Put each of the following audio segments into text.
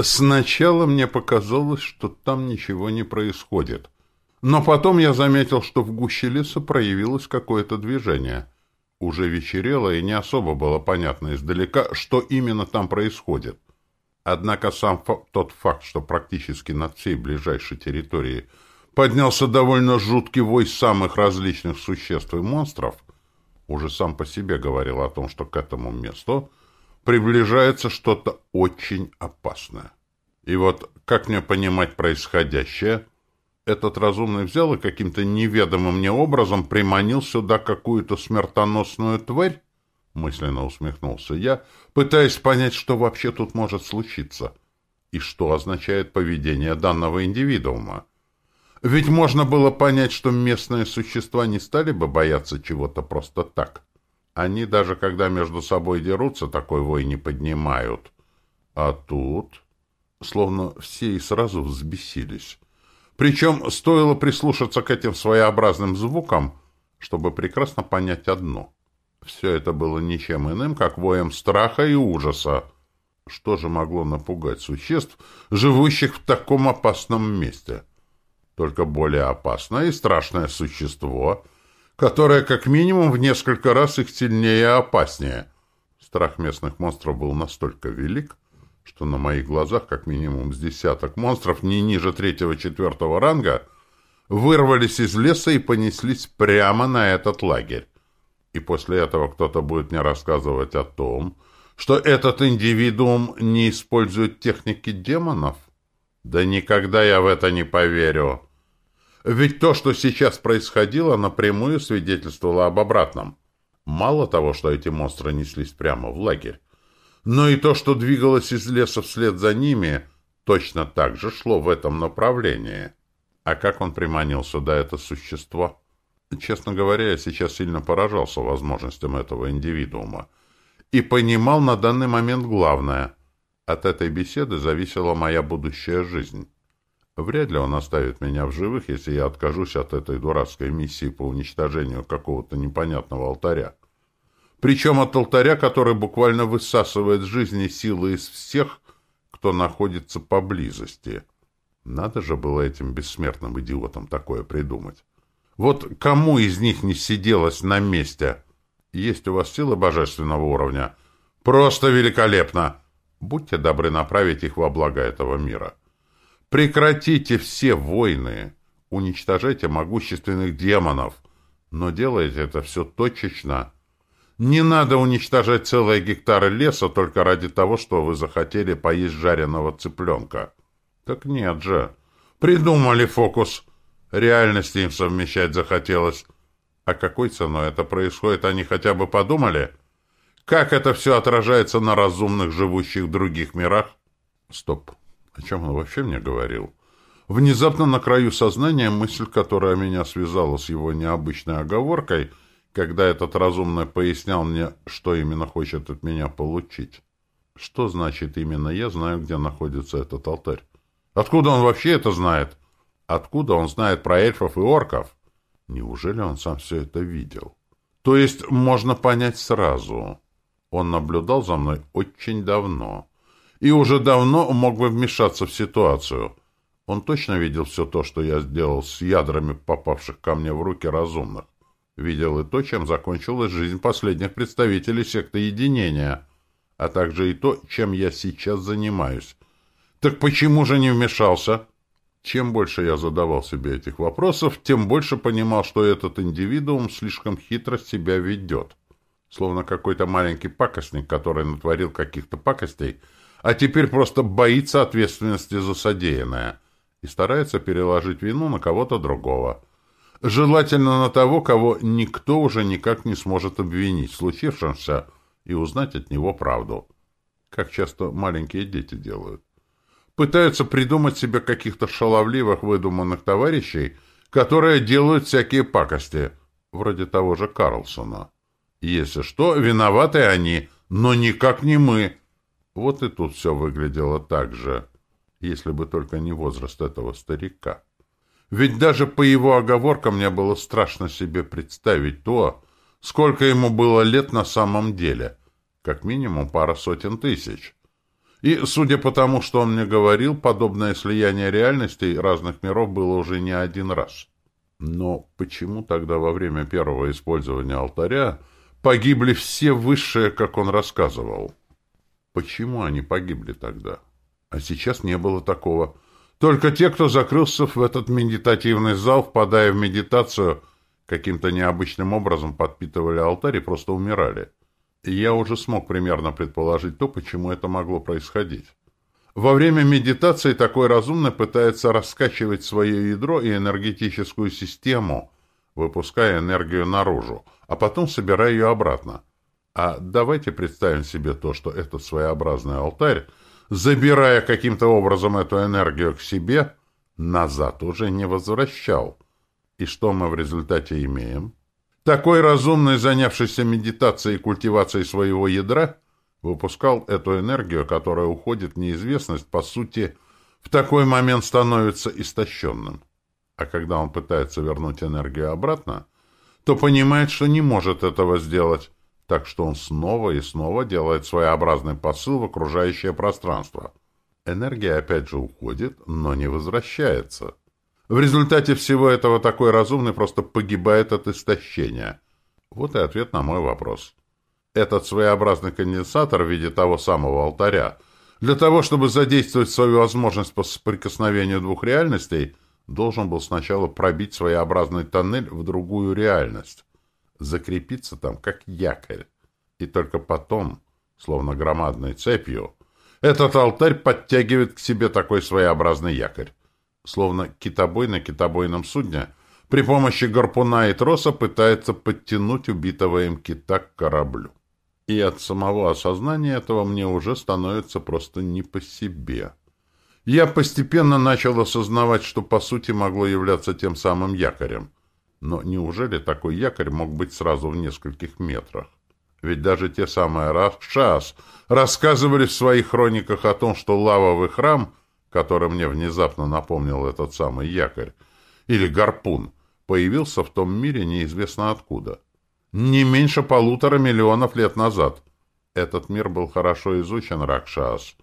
Сначала мне показалось, что там ничего не происходит. Но потом я заметил, что в гуще леса проявилось какое-то движение. Уже вечерело, и не особо было понятно издалека, что именно там происходит. Однако сам фа тот факт, что практически над всей ближайшей территорией поднялся довольно жуткий вой самых различных существ и монстров, уже сам по себе говорил о том, что к этому месту приближается что-то очень опасное. И вот как мне понимать происходящее? Этот разумный взял и каким-то неведомым мне образом приманил сюда какую-то смертоносную тварь? Мысленно усмехнулся я, пытаясь понять, что вообще тут может случиться. И что означает поведение данного индивидуума. Ведь можно было понять, что местные существа не стали бы бояться чего-то просто так. Они даже когда между собой дерутся, такой вой не поднимают. А тут... Словно все и сразу взбесились. Причем стоило прислушаться к этим своеобразным звукам, чтобы прекрасно понять одно. Все это было ничем иным, как воем страха и ужаса. Что же могло напугать существ, живущих в таком опасном месте? Только более опасное и страшное существо — которая как минимум в несколько раз их сильнее и опаснее. Страх местных монстров был настолько велик, что на моих глазах как минимум с десяток монстров не ниже третьего-четвертого ранга вырвались из леса и понеслись прямо на этот лагерь. И после этого кто-то будет мне рассказывать о том, что этот индивидуум не использует техники демонов? Да никогда я в это не поверю. Ведь то, что сейчас происходило, напрямую свидетельствовало об обратном. Мало того, что эти монстры неслись прямо в лагерь, но и то, что двигалось из леса вслед за ними, точно так же шло в этом направлении. А как он приманил сюда это существо? Честно говоря, я сейчас сильно поражался возможностям этого индивидуума и понимал на данный момент главное. От этой беседы зависела моя будущая жизнь. Вряд ли он оставит меня в живых, если я откажусь от этой дурацкой миссии по уничтожению какого-то непонятного алтаря. Причем от алтаря, который буквально высасывает жизни силы из всех, кто находится поблизости. Надо же было этим бессмертным идиотам такое придумать. Вот кому из них не сиделось на месте? Есть у вас силы божественного уровня? Просто великолепно! Будьте добры направить их во благо этого мира. Прекратите все войны, уничтожайте могущественных демонов, но делайте это все точечно. Не надо уничтожать целые гектары леса только ради того, что вы захотели поесть жареного цыпленка. Так нет же. Придумали фокус. Реальности им совмещать захотелось. А какой ценой это происходит, они хотя бы подумали? Как это все отражается на разумных, живущих в других мирах? Стоп. О чем он вообще мне говорил? Внезапно на краю сознания мысль, которая меня связала с его необычной оговоркой, когда этот разумный пояснял мне, что именно хочет от меня получить. Что значит именно я знаю, где находится этот алтарь? Откуда он вообще это знает? Откуда он знает про эльфов и орков? Неужели он сам все это видел? То есть можно понять сразу. Он наблюдал за мной очень давно и уже давно мог бы вмешаться в ситуацию. Он точно видел все то, что я сделал с ядрами попавших ко мне в руки разумных. Видел и то, чем закончилась жизнь последних представителей секты единения, а также и то, чем я сейчас занимаюсь. Так почему же не вмешался? Чем больше я задавал себе этих вопросов, тем больше понимал, что этот индивидуум слишком хитро себя ведет. Словно какой-то маленький пакостник, который натворил каких-то пакостей — а теперь просто боится ответственности за содеянное и старается переложить вину на кого-то другого. Желательно на того, кого никто уже никак не сможет обвинить в случившемся и узнать от него правду. Как часто маленькие дети делают. Пытаются придумать себе каких-то шаловливых выдуманных товарищей, которые делают всякие пакости, вроде того же Карлсона. Если что, виноваты они, но никак не мы. Вот и тут все выглядело так же, если бы только не возраст этого старика. Ведь даже по его оговоркам мне было страшно себе представить то, сколько ему было лет на самом деле, как минимум пара сотен тысяч. И, судя по тому, что он мне говорил, подобное слияние реальностей разных миров было уже не один раз. Но почему тогда во время первого использования алтаря погибли все высшие, как он рассказывал? Почему они погибли тогда? А сейчас не было такого. Только те, кто закрылся в этот медитативный зал, впадая в медитацию, каким-то необычным образом подпитывали алтарь и просто умирали. И я уже смог примерно предположить то, почему это могло происходить. Во время медитации такой разумный пытается раскачивать свое ядро и энергетическую систему, выпуская энергию наружу, а потом собирая ее обратно. А давайте представим себе то, что этот своеобразный алтарь, забирая каким-то образом эту энергию к себе, назад уже не возвращал. И что мы в результате имеем? Такой разумный, занявшийся медитацией и культивацией своего ядра – выпускал эту энергию, которая уходит в неизвестность, по сути, в такой момент становится истощенным. А когда он пытается вернуть энергию обратно, то понимает, что не может этого сделать, так что он снова и снова делает своеобразный посыл в окружающее пространство. Энергия опять же уходит, но не возвращается. В результате всего этого такой разумный просто погибает от истощения. Вот и ответ на мой вопрос. Этот своеобразный конденсатор в виде того самого алтаря, для того, чтобы задействовать свою возможность по соприкосновению двух реальностей, должен был сначала пробить своеобразный тоннель в другую реальность, закрепиться там как якорь, и только потом, словно громадной цепью, этот алтарь подтягивает к себе такой своеобразный якорь, словно китобой на китобойном судне при помощи гарпуна и троса пытается подтянуть убитого им кита к кораблю. И от самого осознания этого мне уже становится просто не по себе. Я постепенно начал осознавать, что по сути могло являться тем самым якорем. Но неужели такой якорь мог быть сразу в нескольких метрах? Ведь даже те самые Ракшас рассказывали в своих хрониках о том, что лавовый храм, который мне внезапно напомнил этот самый якорь, или гарпун, появился в том мире неизвестно откуда не меньше полутора миллионов лет назад. Этот мир был хорошо изучен Ракшас,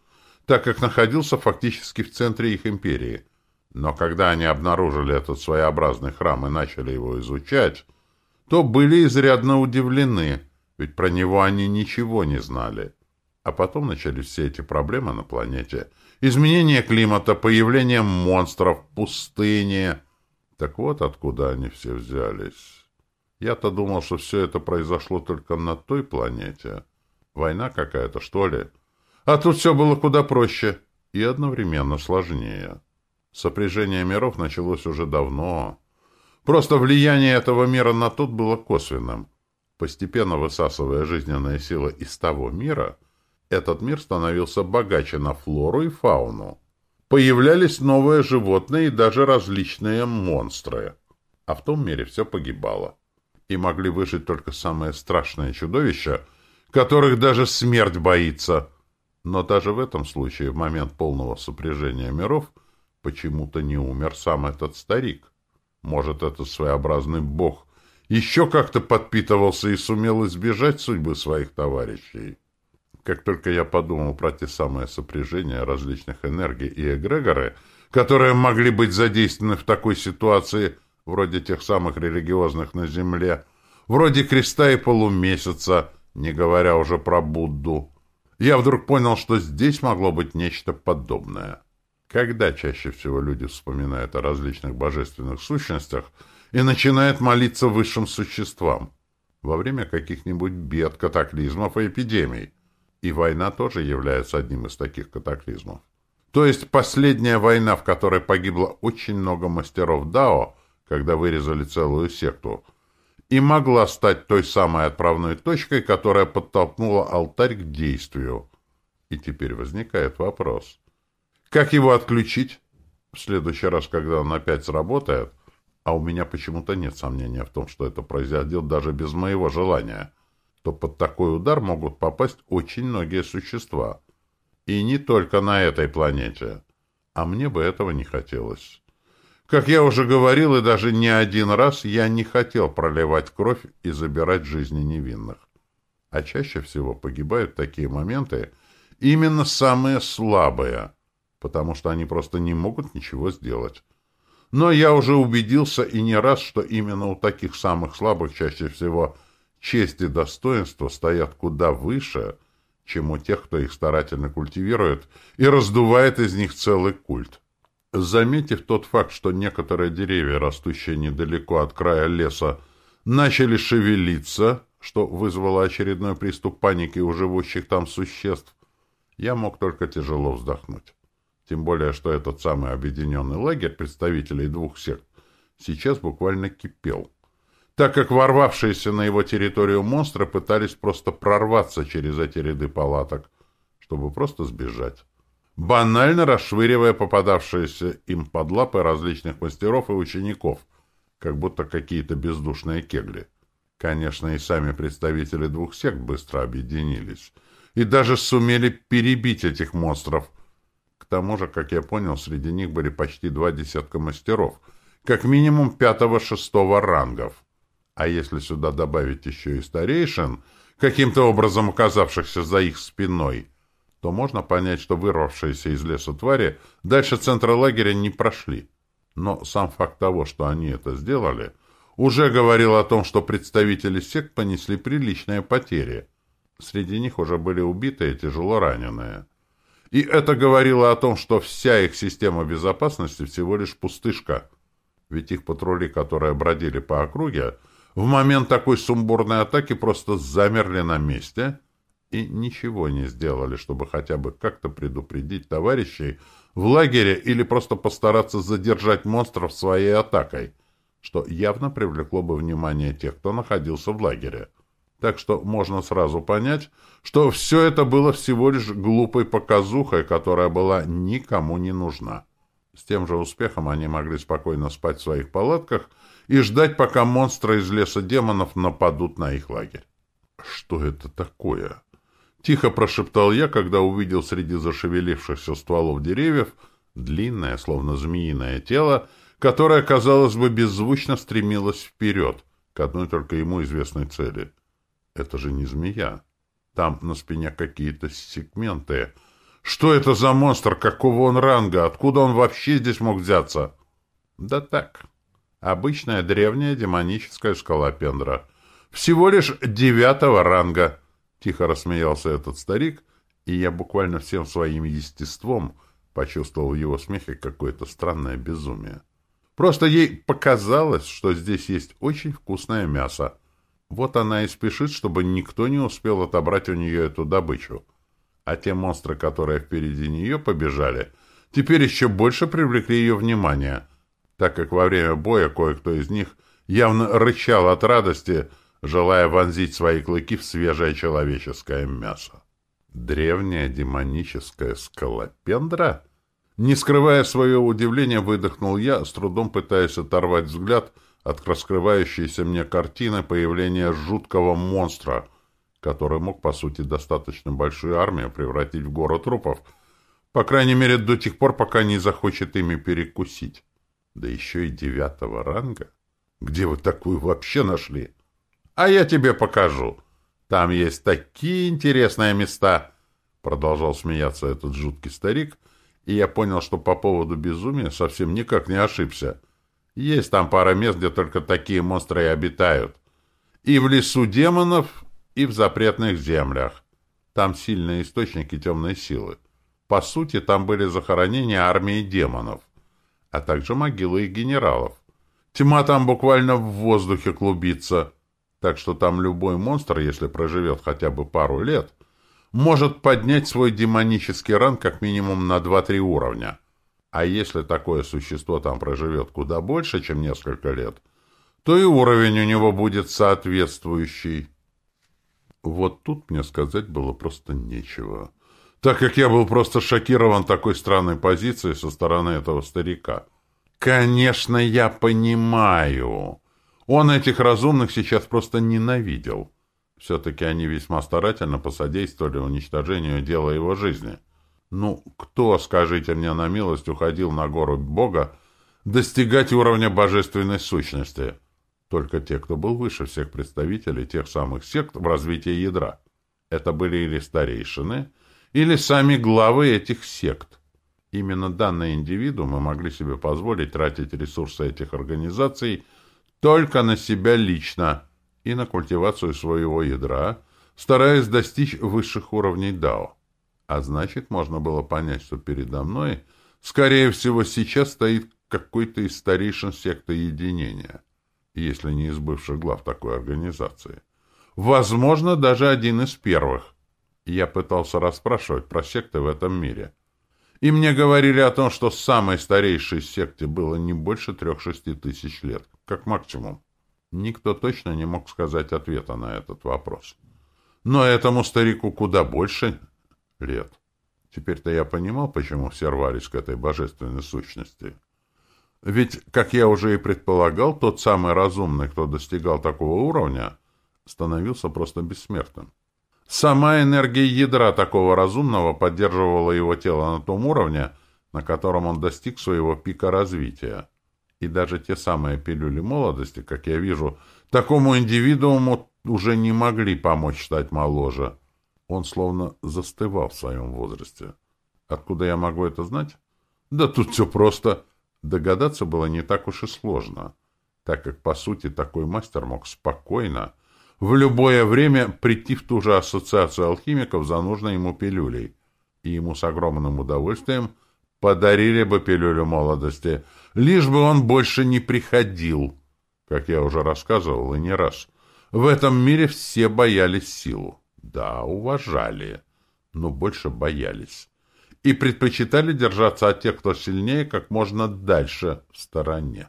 так как находился фактически в центре их империи. Но когда они обнаружили этот своеобразный храм и начали его изучать, то были изрядно удивлены, ведь про него они ничего не знали. А потом начались все эти проблемы на планете. Изменение климата, появление монстров, пустыни. Так вот откуда они все взялись. Я-то думал, что все это произошло только на той планете. Война какая-то, что ли? А тут все было куда проще и одновременно сложнее. Сопряжение миров началось уже давно. Просто влияние этого мира на тот было косвенным. Постепенно высасывая жизненные силы из того мира, этот мир становился богаче на флору и фауну. Появлялись новые животные и даже различные монстры. А в том мире все погибало и могли выжить только самые страшные чудовища, которых даже смерть боится. Но даже в этом случае, в момент полного сопряжения миров, почему-то не умер сам этот старик. Может, этот своеобразный бог еще как-то подпитывался и сумел избежать судьбы своих товарищей. Как только я подумал про те самые сопряжения различных энергий и эгрегоры, которые могли быть задействованы в такой ситуации – вроде тех самых религиозных на земле, вроде креста и полумесяца, не говоря уже про Будду. Я вдруг понял, что здесь могло быть нечто подобное. Когда чаще всего люди вспоминают о различных божественных сущностях и начинают молиться высшим существам? Во время каких-нибудь бед, катаклизмов и эпидемий. И война тоже является одним из таких катаклизмов. То есть последняя война, в которой погибло очень много мастеров Дао, когда вырезали целую секту, и могла стать той самой отправной точкой, которая подтолкнула алтарь к действию. И теперь возникает вопрос. Как его отключить? В следующий раз, когда он опять сработает, а у меня почему-то нет сомнения в том, что это произойдет даже без моего желания, то под такой удар могут попасть очень многие существа. И не только на этой планете. А мне бы этого не хотелось. Как я уже говорил, и даже не один раз, я не хотел проливать кровь и забирать жизни невинных. А чаще всего погибают такие моменты именно самые слабые, потому что они просто не могут ничего сделать. Но я уже убедился и не раз, что именно у таких самых слабых чаще всего честь и достоинство стоят куда выше, чем у тех, кто их старательно культивирует и раздувает из них целый культ. Заметив тот факт, что некоторые деревья, растущие недалеко от края леса, начали шевелиться, что вызвало очередной приступ паники у живущих там существ, я мог только тяжело вздохнуть. Тем более, что этот самый объединенный лагерь представителей двух сект сейчас буквально кипел, так как ворвавшиеся на его территорию монстры пытались просто прорваться через эти ряды палаток, чтобы просто сбежать, банально расшвыривая попадавшиеся им под лапы различных мастеров и учеников, как будто какие-то бездушные кегли. Конечно, и сами представители двух сект быстро объединились и даже сумели перебить этих монстров, тому же, как я понял, среди них были почти два десятка мастеров, как минимум пятого-шестого рангов. А если сюда добавить еще и старейшин, каким-то образом оказавшихся за их спиной, то можно понять, что вырвавшиеся из леса твари дальше центра лагеря не прошли. Но сам факт того, что они это сделали, уже говорил о том, что представители сект понесли приличные потери. Среди них уже были убитые и тяжело раненые. И это говорило о том, что вся их система безопасности всего лишь пустышка. Ведь их патрули, которые бродили по округе, в момент такой сумбурной атаки просто замерли на месте и ничего не сделали, чтобы хотя бы как-то предупредить товарищей в лагере или просто постараться задержать монстров своей атакой, что явно привлекло бы внимание тех, кто находился в лагере так что можно сразу понять, что все это было всего лишь глупой показухой, которая была никому не нужна. С тем же успехом они могли спокойно спать в своих палатках и ждать, пока монстры из леса демонов нападут на их лагерь. «Что это такое?» Тихо прошептал я, когда увидел среди зашевелившихся стволов деревьев длинное, словно змеиное тело, которое, казалось бы, беззвучно стремилось вперед, к одной только ему известной цели — это же не змея. Там на спине какие-то сегменты. Что это за монстр? Какого он ранга? Откуда он вообще здесь мог взяться? Да так. Обычная древняя демоническая скалопендра. Всего лишь девятого ранга. Тихо рассмеялся этот старик, и я буквально всем своим естеством почувствовал в его смехе какое-то странное безумие. Просто ей показалось, что здесь есть очень вкусное мясо. Вот она и спешит, чтобы никто не успел отобрать у нее эту добычу. А те монстры, которые впереди нее побежали, теперь еще больше привлекли ее внимание, так как во время боя кое-кто из них явно рычал от радости, желая вонзить свои клыки в свежее человеческое мясо. Древняя демоническая скалопендра? Не скрывая своего удивления, выдохнул я, с трудом пытаясь оторвать взгляд — от раскрывающейся мне картины появления жуткого монстра, который мог, по сути, достаточно большую армию превратить в город трупов, по крайней мере, до тех пор, пока не захочет ими перекусить. Да еще и девятого ранга. Где вы такую вообще нашли? А я тебе покажу. Там есть такие интересные места, продолжал смеяться этот жуткий старик, и я понял, что по поводу безумия совсем никак не ошибся. Есть там пара мест, где только такие монстры и обитают. И в лесу демонов, и в запретных землях. Там сильные источники темной силы. По сути, там были захоронения армии демонов, а также могилы их генералов. Тьма там буквально в воздухе клубится, так что там любой монстр, если проживет хотя бы пару лет, может поднять свой демонический ранг как минимум на 2-3 уровня. А если такое существо там проживет куда больше, чем несколько лет, то и уровень у него будет соответствующий. Вот тут мне сказать было просто нечего, так как я был просто шокирован такой странной позицией со стороны этого старика. Конечно, я понимаю. Он этих разумных сейчас просто ненавидел. Все-таки они весьма старательно посодействовали уничтожению дела его жизни. Ну, кто, скажите мне на милость, уходил на гору Бога достигать уровня божественной сущности? Только те, кто был выше всех представителей тех самых сект в развитии ядра. Это были или старейшины, или сами главы этих сект. Именно данные индивидуумы могли себе позволить тратить ресурсы этих организаций только на себя лично и на культивацию своего ядра, стараясь достичь высших уровней Дао. А значит, можно было понять, что передо мной, скорее всего, сейчас стоит какой-то из старейшин секты единения, если не из бывших глав такой организации. Возможно, даже один из первых. Я пытался расспрашивать про секты в этом мире. И мне говорили о том, что самой старейшей секте было не больше трех-шести тысяч лет, как максимум. Никто точно не мог сказать ответа на этот вопрос. Но этому старику куда больше лет. Теперь-то я понимал, почему все рвались к этой божественной сущности. Ведь, как я уже и предполагал, тот самый разумный, кто достигал такого уровня, становился просто бессмертным. Сама энергия ядра такого разумного поддерживала его тело на том уровне, на котором он достиг своего пика развития. И даже те самые пилюли молодости, как я вижу, такому индивидууму уже не могли помочь стать моложе. Он словно застывал в своем возрасте. Откуда я могу это знать? Да тут все просто. Догадаться было не так уж и сложно, так как, по сути, такой мастер мог спокойно, в любое время прийти в ту же ассоциацию алхимиков за нужной ему пилюлей, и ему с огромным удовольствием подарили бы пилюлю молодости, лишь бы он больше не приходил. Как я уже рассказывал, и не раз. В этом мире все боялись силу. Да, уважали, но больше боялись. И предпочитали держаться от тех, кто сильнее, как можно дальше в стороне.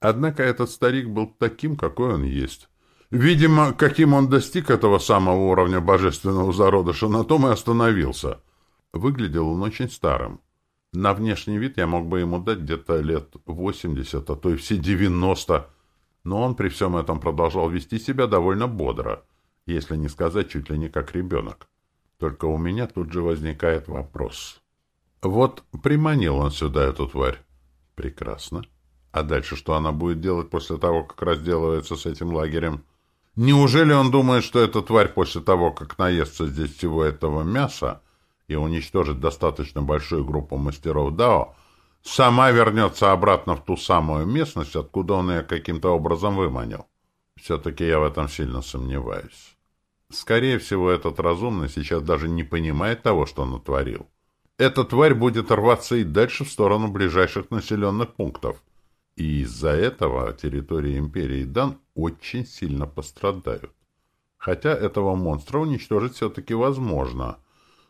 Однако этот старик был таким, какой он есть. Видимо, каким он достиг этого самого уровня божественного зародыша, на том и остановился. Выглядел он очень старым. На внешний вид я мог бы ему дать где-то лет 80, а то и все 90, но он при всем этом продолжал вести себя довольно бодро если не сказать чуть ли не как ребенок. Только у меня тут же возникает вопрос. Вот приманил он сюда эту тварь. Прекрасно. А дальше что она будет делать после того, как разделывается с этим лагерем? Неужели он думает, что эта тварь после того, как наестся здесь всего этого мяса и уничтожит достаточно большую группу мастеров Дао, сама вернется обратно в ту самую местность, откуда он ее каким-то образом выманил? Все-таки я в этом сильно сомневаюсь. Скорее всего, этот разумный сейчас даже не понимает того, что натворил. Эта тварь будет рваться и дальше в сторону ближайших населенных пунктов. И из-за этого территории Империи Дан очень сильно пострадают. Хотя этого монстра уничтожить все-таки возможно.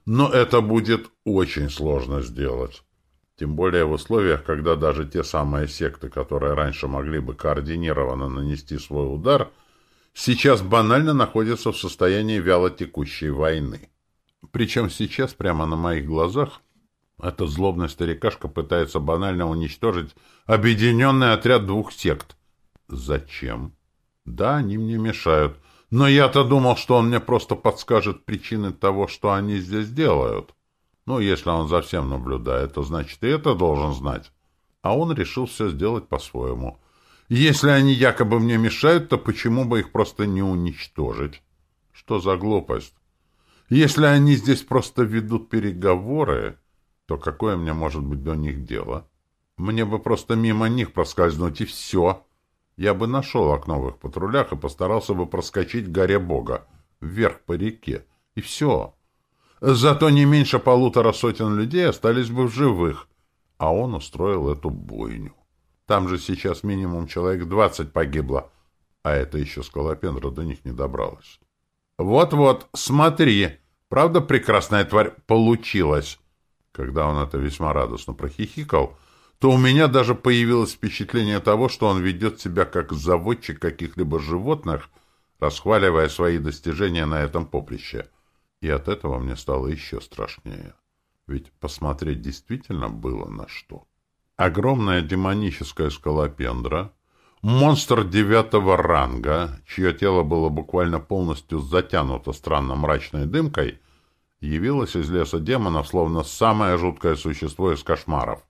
Но это будет очень сложно сделать. Тем более в условиях, когда даже те самые секты, которые раньше могли бы координированно нанести свой удар – сейчас банально находится в состоянии вялотекущей войны. Причем сейчас, прямо на моих глазах, эта злобная старикашка пытается банально уничтожить объединенный отряд двух сект. Зачем? Да, они мне мешают. Но я-то думал, что он мне просто подскажет причины того, что они здесь делают. Ну, если он за всем наблюдает, то значит и это должен знать. А он решил все сделать по-своему. Если они якобы мне мешают, то почему бы их просто не уничтожить? Что за глупость? Если они здесь просто ведут переговоры, то какое мне может быть до них дело? Мне бы просто мимо них проскользнуть, и все. Я бы нашел окно в их патрулях и постарался бы проскочить к горе Бога, вверх по реке, и все. Зато не меньше полутора сотен людей остались бы в живых, а он устроил эту бойню. Там же сейчас минимум человек двадцать погибло, а это еще скалопендра до них не добралась. Вот-вот, смотри, правда прекрасная тварь получилась? Когда он это весьма радостно прохихикал, то у меня даже появилось впечатление того, что он ведет себя как заводчик каких-либо животных, расхваливая свои достижения на этом поприще. И от этого мне стало еще страшнее. Ведь посмотреть действительно было на что. Огромная демоническая скалопендра, монстр девятого ранга, чье тело было буквально полностью затянуто странно мрачной дымкой, явилась из леса демонов, словно самое жуткое существо из кошмаров.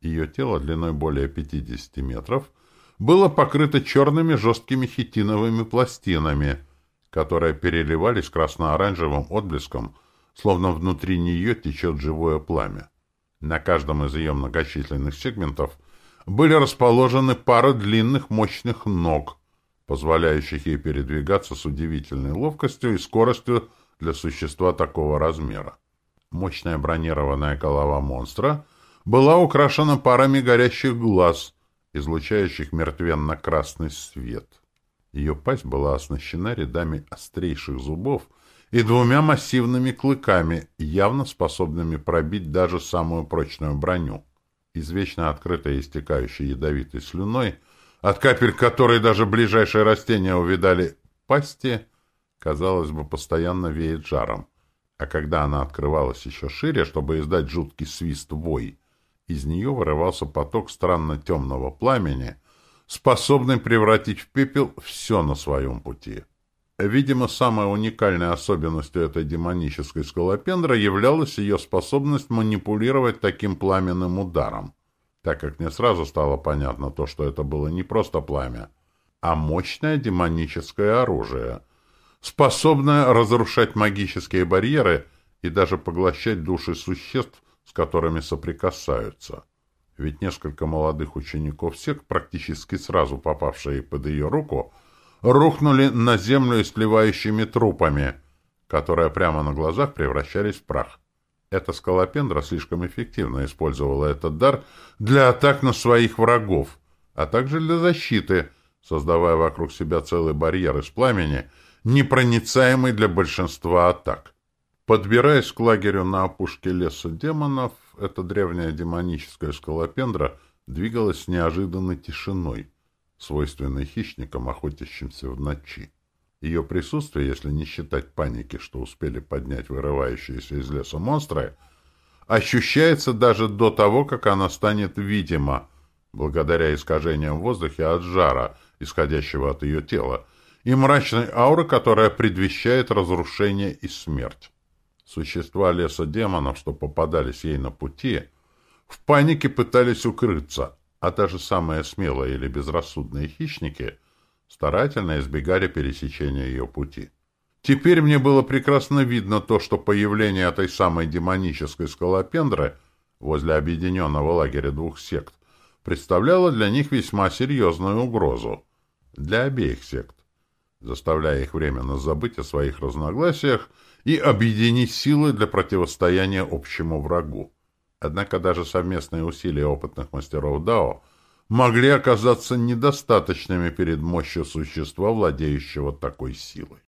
Ее тело длиной более 50 метров было покрыто черными жесткими хитиновыми пластинами, которые переливались красно-оранжевым отблеском словно внутри нее течет живое пламя. На каждом из ее многочисленных сегментов были расположены пары длинных мощных ног, позволяющих ей передвигаться с удивительной ловкостью и скоростью для существа такого размера. Мощная бронированная голова монстра была украшена парами горящих глаз, излучающих мертвенно-красный свет. Ее пасть была оснащена рядами острейших зубов и двумя массивными клыками, явно способными пробить даже самую прочную броню. Извечно открытой и истекающей ядовитой слюной, от капель которой даже ближайшие растения увидали пасти, казалось бы, постоянно веет жаром. А когда она открывалась еще шире, чтобы издать жуткий свист-вой, из нее вырывался поток странно темного пламени, способный превратить в пепел все на своем пути. Видимо, самой уникальной особенностью этой демонической скалопендры являлась ее способность манипулировать таким пламенным ударом, так как мне сразу стало понятно то, что это было не просто пламя, а мощное демоническое оружие, способное разрушать магические барьеры и даже поглощать души существ, с которыми соприкасаются. Ведь несколько молодых учеников сект, практически сразу попавшие под ее руку, рухнули на землю истлевающими трупами, которые прямо на глазах превращались в прах. Эта скалопендра слишком эффективно использовала этот дар для атак на своих врагов, а также для защиты, создавая вокруг себя целый барьер из пламени, непроницаемый для большинства атак. Подбираясь к лагерю на опушке леса демонов, эта древняя демоническая скалопендра двигалась с неожиданной тишиной, свойственной хищникам, охотящимся в ночи. Ее присутствие, если не считать паники, что успели поднять вырывающиеся из леса монстры, ощущается даже до того, как она станет видима, благодаря искажениям в воздухе от жара, исходящего от ее тела, и мрачной ауры, которая предвещает разрушение и смерть. Существа леса демонов, что попадались ей на пути, в панике пытались укрыться, а даже самые смелые или безрассудные хищники старательно избегали пересечения ее пути. Теперь мне было прекрасно видно то, что появление этой самой демонической скалопендры возле объединенного лагеря двух сект представляло для них весьма серьезную угрозу. Для обеих сект, заставляя их временно забыть о своих разногласиях и объединить силы для противостояния общему врагу. Однако даже совместные усилия опытных мастеров Дао могли оказаться недостаточными перед мощью существа, владеющего такой силой.